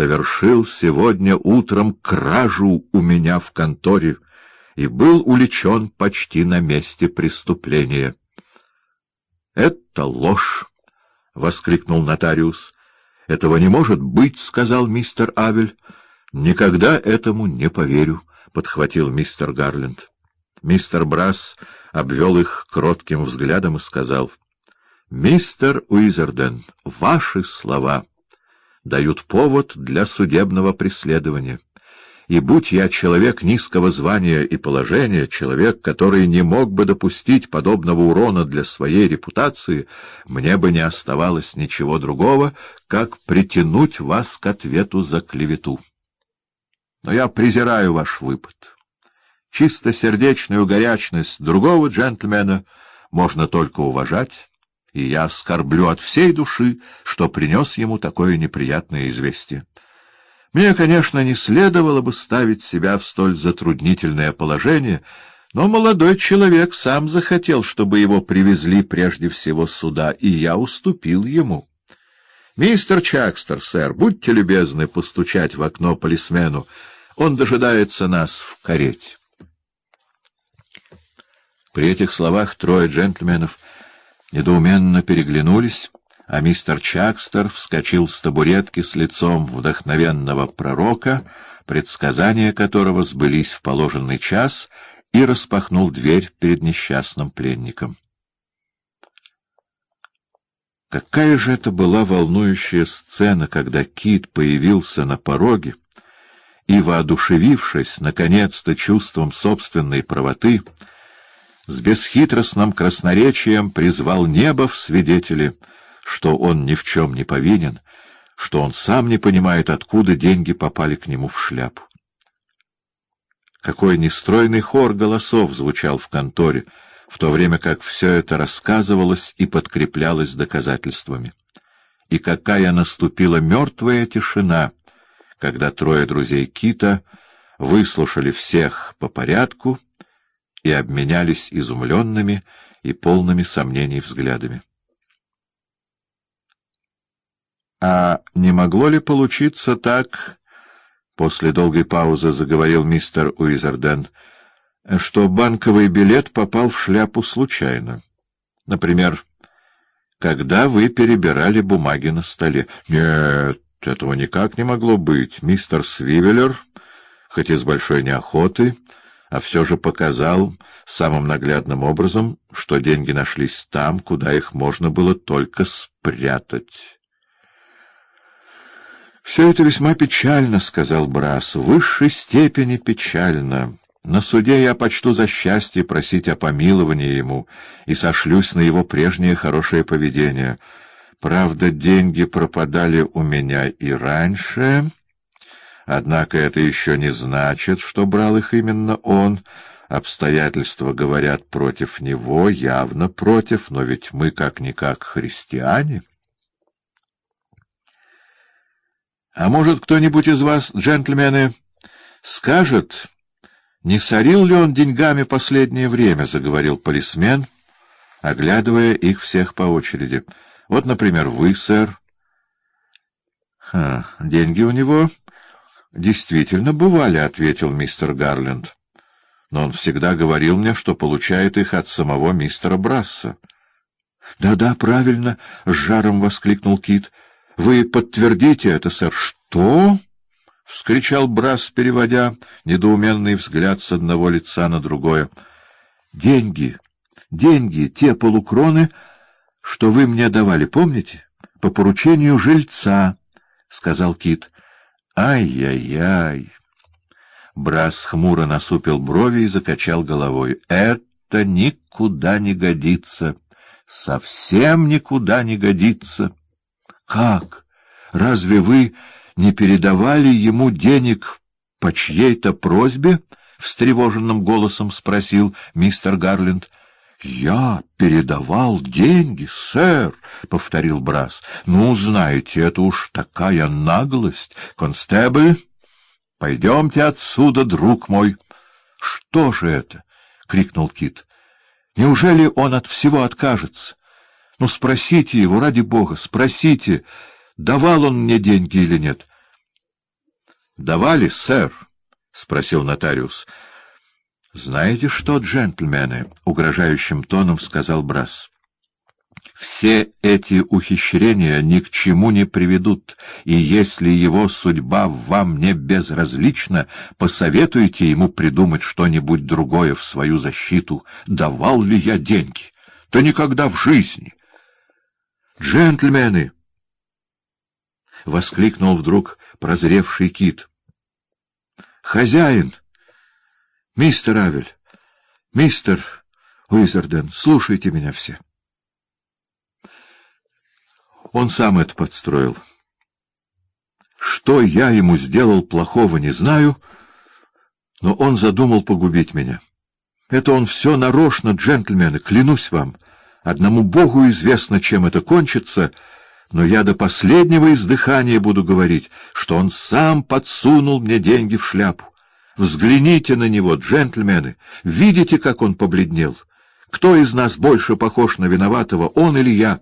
совершил сегодня утром кражу у меня в конторе и был уличен почти на месте преступления. — Это ложь! — воскликнул нотариус. — Этого не может быть, — сказал мистер Авель. — Никогда этому не поверю, — подхватил мистер Гарленд. Мистер Брас обвел их кротким взглядом и сказал, — Мистер Уизерден, ваши слова дают повод для судебного преследования. И будь я человек низкого звания и положения, человек, который не мог бы допустить подобного урона для своей репутации, мне бы не оставалось ничего другого, как притянуть вас к ответу за клевету. Но я презираю ваш выпад. Чистосердечную горячность другого джентльмена можно только уважать, и я скорблю от всей души, что принес ему такое неприятное известие. Мне, конечно, не следовало бы ставить себя в столь затруднительное положение, но молодой человек сам захотел, чтобы его привезли прежде всего сюда, и я уступил ему. «Мистер Чакстер, сэр, будьте любезны постучать в окно полисмену. Он дожидается нас в карете». При этих словах трое джентльменов недоуменно переглянулись, а мистер Чакстер вскочил с табуретки с лицом вдохновенного пророка, предсказания которого сбылись в положенный час, и распахнул дверь перед несчастным пленником. Какая же это была волнующая сцена, когда Кит появился на пороге и, воодушевившись, наконец-то, чувством собственной правоты, с бесхитростным красноречием призвал небо в свидетели, что он ни в чем не повинен, что он сам не понимает, откуда деньги попали к нему в шляпу. Какой нестройный хор голосов звучал в конторе, в то время как все это рассказывалось и подкреплялось доказательствами. И какая наступила мертвая тишина, когда трое друзей Кита выслушали всех по порядку и обменялись изумленными и полными сомнений взглядами. — А не могло ли получиться так, — после долгой паузы заговорил мистер Уизерден, — что банковый билет попал в шляпу случайно? Например, когда вы перебирали бумаги на столе? — Нет, этого никак не могло быть. Мистер Свивеллер, хоть и с большой неохотой, а все же показал самым наглядным образом, что деньги нашлись там, куда их можно было только спрятать. «Все это весьма печально», — сказал Брас, — «в высшей степени печально. На суде я почту за счастье просить о помиловании ему и сошлюсь на его прежнее хорошее поведение. Правда, деньги пропадали у меня и раньше...» Однако это еще не значит, что брал их именно он. Обстоятельства говорят против него, явно против, но ведь мы как-никак христиане. — А может, кто-нибудь из вас, джентльмены, скажет, не сорил ли он деньгами последнее время, — заговорил полисмен, оглядывая их всех по очереди. — Вот, например, вы, сэр. — Деньги у него — Действительно бывали, — ответил мистер Гарленд. Но он всегда говорил мне, что получает их от самого мистера Брасса. «Да, — Да-да, правильно, — с жаром воскликнул Кит. — Вы подтвердите это, сэр. — Что? — вскричал Брасс, переводя недоуменный взгляд с одного лица на другое. — Деньги, деньги, те полукроны, что вы мне давали, помните? По поручению жильца, — сказал Кит. Ай-яй-яй! Брас хмуро насупил брови и закачал головой. Это никуда не годится. Совсем никуда не годится. Как? Разве вы не передавали ему денег по чьей-то просьбе? — встревоженным голосом спросил мистер Гарленд. — Я передавал деньги, сэр, — повторил Брас. — Ну, знаете, это уж такая наглость. Констебль, пойдемте отсюда, друг мой. — Что же это? — крикнул Кит. — Неужели он от всего откажется? Ну, спросите его, ради бога, спросите, давал он мне деньги или нет. давали, сэр? — спросил нотариус. — Знаете что, джентльмены? — угрожающим тоном сказал Брас. Все эти ухищрения ни к чему не приведут, и если его судьба вам не безразлична, посоветуйте ему придумать что-нибудь другое в свою защиту. Давал ли я деньги? Да никогда в жизни. «Джентльмены!» — воскликнул вдруг прозревший кит. «Хозяин! Мистер Авель! Мистер Уизерден, слушайте меня все!» Он сам это подстроил. Что я ему сделал плохого, не знаю, но он задумал погубить меня. Это он все нарочно, джентльмены, клянусь вам. Одному Богу известно, чем это кончится, но я до последнего издыхания буду говорить, что он сам подсунул мне деньги в шляпу. Взгляните на него, джентльмены, видите, как он побледнел? Кто из нас больше похож на виноватого, он или я?»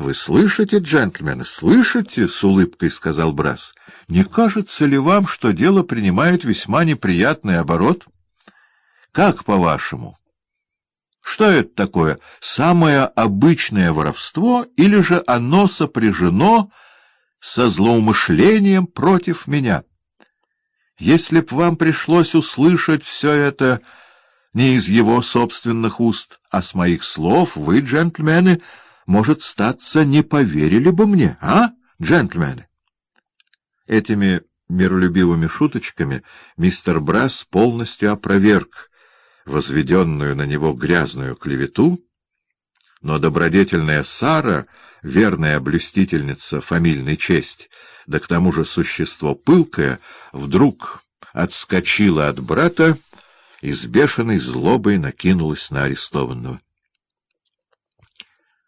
Вы слышите, джентльмены, слышите? — с улыбкой сказал Брас. — Не кажется ли вам, что дело принимает весьма неприятный оборот? — Как по-вашему? Что это такое? Самое обычное воровство или же оно сопряжено со злоумышлением против меня? Если б вам пришлось услышать все это не из его собственных уст, а с моих слов, вы, джентльмены, — может, статься, не поверили бы мне, а, джентльмены? Этими миролюбивыми шуточками мистер Брас полностью опроверг возведенную на него грязную клевету, но добродетельная Сара, верная блюстительница фамильной чести, да к тому же существо пылкое, вдруг отскочила от брата и с бешеной злобой накинулась на арестованного.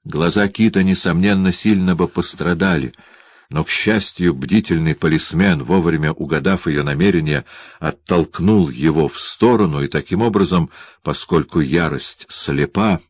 Глаза Кита, несомненно, сильно бы пострадали, но, к счастью, бдительный полисмен, вовремя угадав ее намерение, оттолкнул его в сторону и таким образом, поскольку ярость слепа,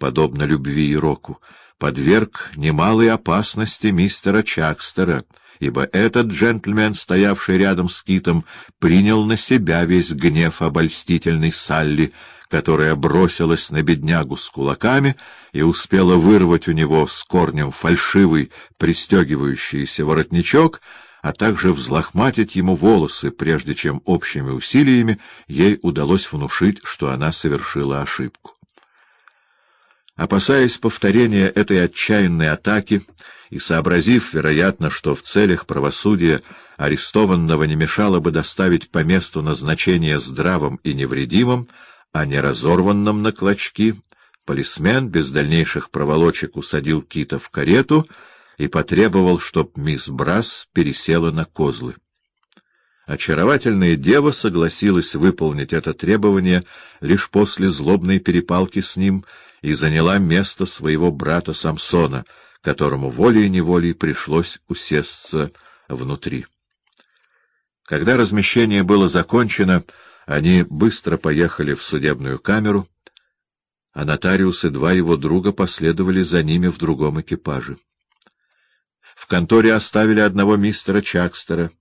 подобно любви и року, подверг немалой опасности мистера Чакстера, ибо этот джентльмен, стоявший рядом с Китом, принял на себя весь гнев обольстительной Салли, которая бросилась на беднягу с кулаками и успела вырвать у него с корнем фальшивый пристегивающийся воротничок, а также взлохматить ему волосы, прежде чем общими усилиями ей удалось внушить, что она совершила ошибку. Опасаясь повторения этой отчаянной атаки и сообразив, вероятно, что в целях правосудия арестованного не мешало бы доставить по месту назначения здравым и невредимым, а не разорванном на клочки, полисмен без дальнейших проволочек усадил Кита в карету и потребовал, чтоб мисс Брас пересела на козлы. Очаровательная дева согласилась выполнить это требование лишь после злобной перепалки с ним и заняла место своего брата Самсона, которому волей-неволей пришлось усесться внутри. Когда размещение было закончено, они быстро поехали в судебную камеру, а нотариус и два его друга последовали за ними в другом экипаже. В конторе оставили одного мистера Чакстера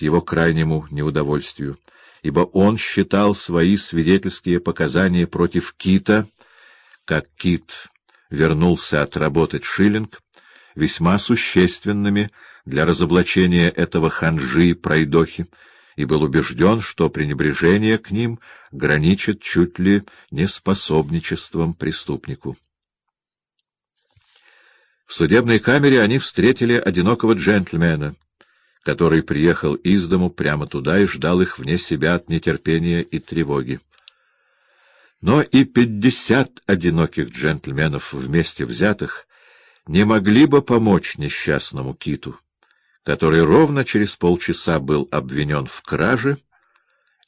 его крайнему неудовольствию, ибо он считал свои свидетельские показания против Кита, как Кит вернулся отработать шиллинг, весьма существенными для разоблачения этого ханжи пройдохи, и был убежден, что пренебрежение к ним граничит чуть ли не способничеством преступнику. В судебной камере они встретили одинокого джентльмена, который приехал из дому прямо туда и ждал их вне себя от нетерпения и тревоги. Но и пятьдесят одиноких джентльменов вместе взятых не могли бы помочь несчастному киту который ровно через полчаса был обвинен в краже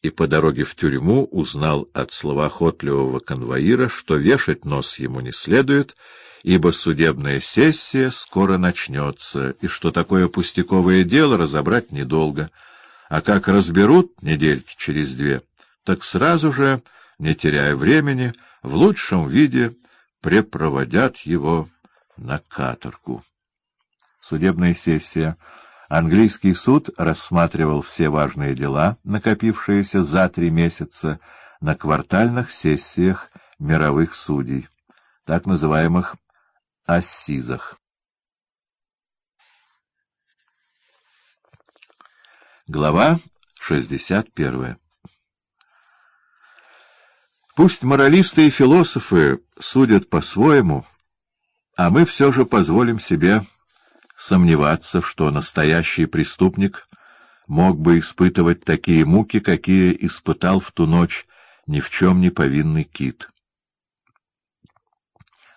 и по дороге в тюрьму узнал от словоохотливого конвоира, что вешать нос ему не следует, ибо судебная сессия скоро начнется, и что такое пустяковое дело разобрать недолго, а как разберут недельки через две, так сразу же, не теряя времени, в лучшем виде препроводят его на каторгу. Судебная сессия — Английский суд рассматривал все важные дела, накопившиеся за три месяца, на квартальных сессиях мировых судей, так называемых ассизах. Глава 61 Пусть моралисты и философы судят по-своему, а мы все же позволим себе сомневаться, что настоящий преступник мог бы испытывать такие муки, какие испытал в ту ночь ни в чем не повинный кит.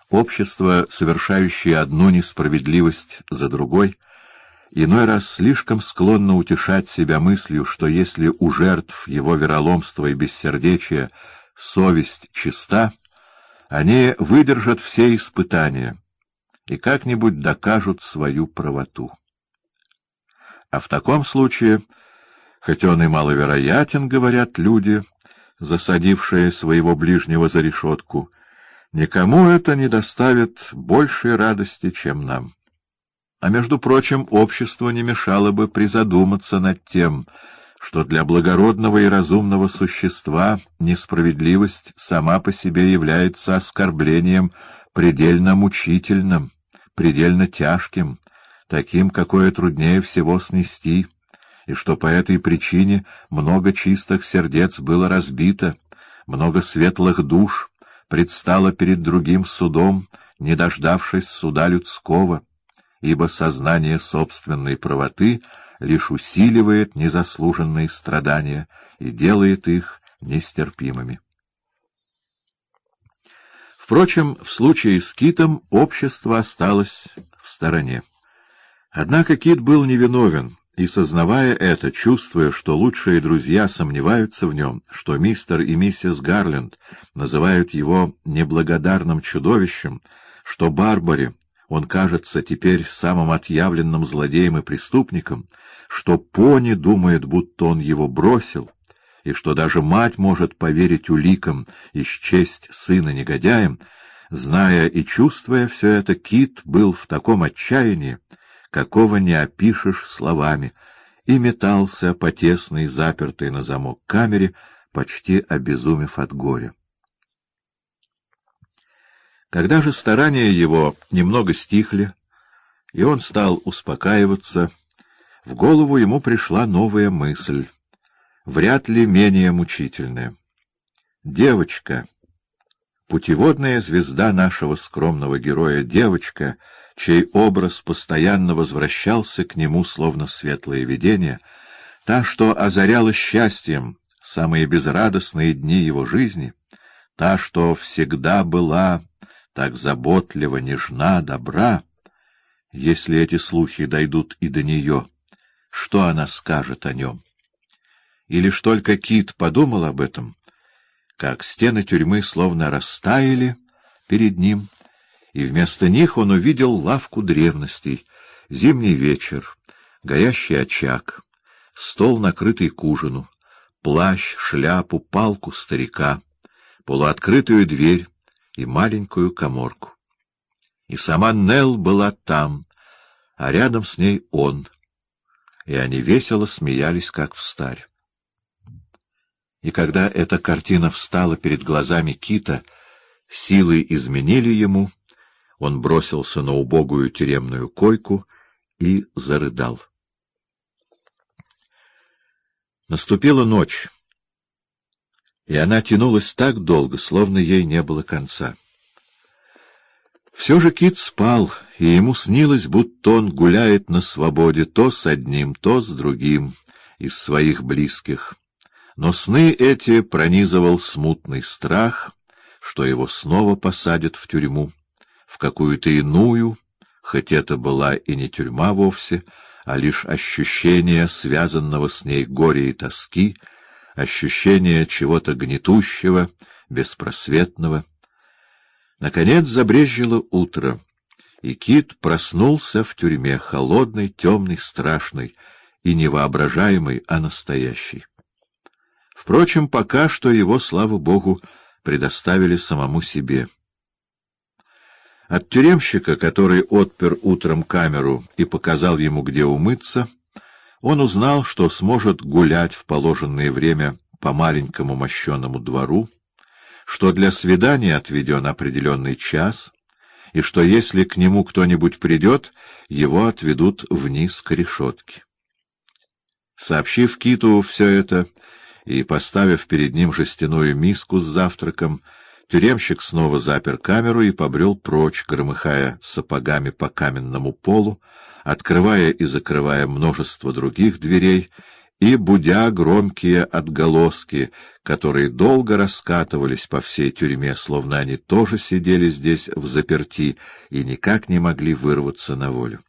Общество, совершающее одну несправедливость за другой, иной раз слишком склонно утешать себя мыслью, что если у жертв его вероломства и бессердечия совесть чиста, они выдержат все испытания и как-нибудь докажут свою правоту. А в таком случае, хоть он и маловероятен, говорят люди, засадившие своего ближнего за решетку, никому это не доставит большей радости, чем нам. А между прочим, обществу не мешало бы призадуматься над тем, что для благородного и разумного существа несправедливость сама по себе является оскорблением предельно мучительным, предельно тяжким, таким, какое труднее всего снести, и что по этой причине много чистых сердец было разбито, много светлых душ предстало перед другим судом, не дождавшись суда людского, ибо сознание собственной правоты — лишь усиливает незаслуженные страдания и делает их нестерпимыми. Впрочем, в случае с Китом общество осталось в стороне. Однако Кит был невиновен, и, сознавая это, чувствуя, что лучшие друзья сомневаются в нем, что мистер и миссис Гарленд называют его неблагодарным чудовищем, что Барбаре он кажется теперь самым отъявленным злодеем и преступником, что пони думает, будто он его бросил, и что даже мать может поверить уликам и счесть сына негодяем, зная и чувствуя все это, Кит был в таком отчаянии, какого не опишешь словами, и метался по тесной, запертой на замок камере, почти обезумев от горя. Когда же старания его немного стихли, и он стал успокаиваться, в голову ему пришла новая мысль, вряд ли менее мучительная. Девочка, путеводная звезда нашего скромного героя, девочка, чей образ постоянно возвращался к нему, словно светлое видение, та, что озаряла счастьем самые безрадостные дни его жизни, та, что всегда была так заботливо, нежна, добра, если эти слухи дойдут и до нее, что она скажет о нем? И лишь только Кит подумал об этом, как стены тюрьмы словно растаяли перед ним, и вместо них он увидел лавку древностей, зимний вечер, горящий очаг, стол, накрытый к ужину, плащ, шляпу, палку старика, полуоткрытую дверь, и маленькую коморку. И сама Нелл была там, а рядом с ней он, и они весело смеялись, как встарь. И когда эта картина встала перед глазами Кита, силы изменили ему, он бросился на убогую тюремную койку и зарыдал. Наступила ночь и она тянулась так долго, словно ей не было конца. Все же Кит спал, и ему снилось, будто он гуляет на свободе то с одним, то с другим из своих близких. Но сны эти пронизывал смутный страх, что его снова посадят в тюрьму, в какую-то иную, хоть это была и не тюрьма вовсе, а лишь ощущение связанного с ней горя и тоски — ощущение чего-то гнетущего, беспросветного. Наконец забрежило утро, и Кит проснулся в тюрьме, холодный, темный, страшный и невоображаемый, а настоящий. Впрочем, пока что его, слава богу, предоставили самому себе. От тюремщика, который отпер утром камеру и показал ему, где умыться, Он узнал, что сможет гулять в положенное время по маленькому мощеному двору, что для свидания отведен определенный час, и что если к нему кто-нибудь придет, его отведут вниз к решетке. Сообщив Киту все это и поставив перед ним жестяную миску с завтраком, тюремщик снова запер камеру и побрел прочь, громыхая сапогами по каменному полу, открывая и закрывая множество других дверей и будя громкие отголоски, которые долго раскатывались по всей тюрьме, словно они тоже сидели здесь в заперти и никак не могли вырваться на волю.